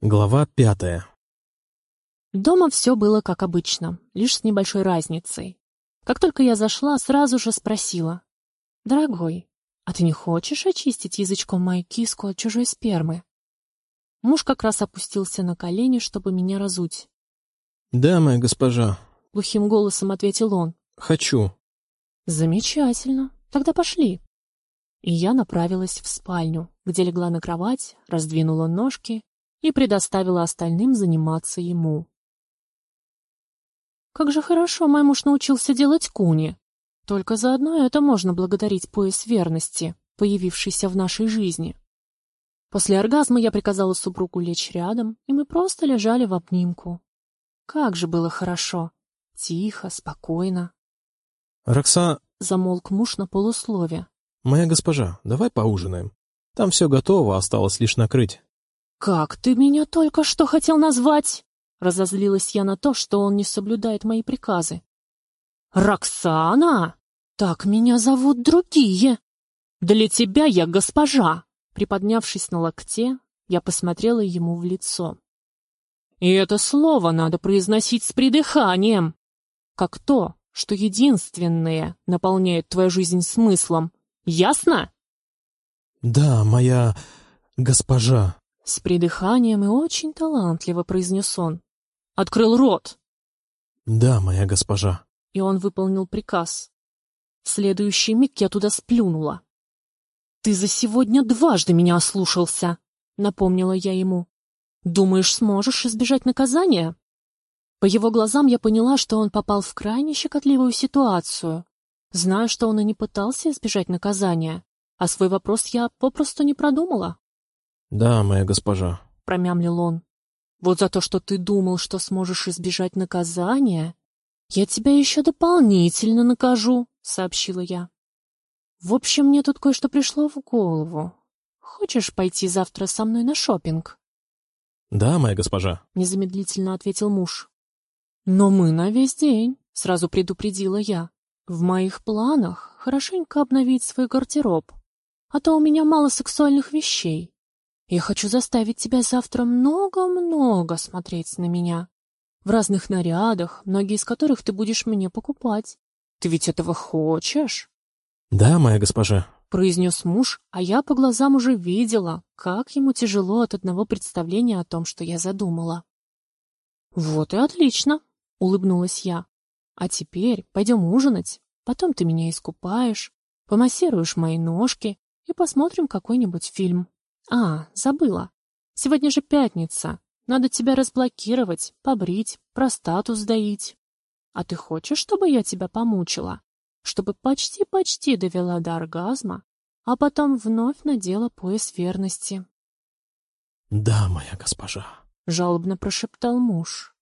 Глава пятая. Дома все было как обычно, лишь с небольшой разницей. Как только я зашла, сразу же спросила. «Дорогой, а ты не хочешь очистить язычком мою киску от чужой спермы?» Муж как раз опустился на колени, чтобы меня разуть. «Да, моя госпожа». Глухим голосом ответил он. «Хочу». «Замечательно. Тогда пошли». И я направилась в спальню, где легла на кровать, раздвинула ножки и предоставила остальным заниматься ему. Как же хорошо мой муж научился делать куни. Только за одно это можно благодарить пояс верности, появившийся в нашей жизни. После оргазма я приказала супругу лечь рядом, и мы просто лежали в обнимку. Как же было хорошо. Тихо, спокойно. «Рокса...» — замолк муж на полуслове. «Моя госпожа, давай поужинаем. Там все готово, осталось лишь накрыть». «Как ты меня только что хотел назвать?» Разозлилась я на то, что он не соблюдает мои приказы. «Роксана! Так меня зовут другие! Для тебя я госпожа!» Приподнявшись на локте, я посмотрела ему в лицо. «И это слово надо произносить с придыханием, как то, что единственное наполняет твою жизнь смыслом. Ясно?» «Да, моя госпожа», с придыханием и очень талантливо произнес он. «Открыл рот!» «Да, моя госпожа». И он выполнил приказ. В следующий миг я туда сплюнула. «Ты за сегодня дважды меня ослушался», — напомнила я ему. «Думаешь, сможешь избежать наказания?» По его глазам я поняла, что он попал в крайне щекотливую ситуацию. Знаю, что он и не пытался избежать наказания, а свой вопрос я попросту не продумала. «Да, моя госпожа», — промямлил он. «Вот за то, что ты думал, что сможешь избежать наказания, я тебя еще дополнительно накажу», — сообщила я. «В общем, мне тут кое-что пришло в голову. Хочешь пойти завтра со мной на шопинг? «Да, моя госпожа», — незамедлительно ответил муж. «Но мы на весь день», — сразу предупредила я. «В моих планах хорошенько обновить свой гардероб, а то у меня мало сексуальных вещей. Я хочу заставить тебя завтра много-много смотреть на меня. В разных нарядах, многие из которых ты будешь мне покупать. Ты ведь этого хочешь? — Да, моя госпожа, — произнес муж, а я по глазам уже видела, как ему тяжело от одного представления о том, что я задумала. — Вот и отлично, — улыбнулась я. — А теперь пойдем ужинать, потом ты меня искупаешь, помассируешь мои ножки и посмотрим какой-нибудь фильм. «А, забыла. Сегодня же пятница. Надо тебя разблокировать, побрить, простату сдаить. А ты хочешь, чтобы я тебя помучила? Чтобы почти-почти довела до оргазма, а потом вновь надела пояс верности?» «Да, моя госпожа», — жалобно прошептал муж.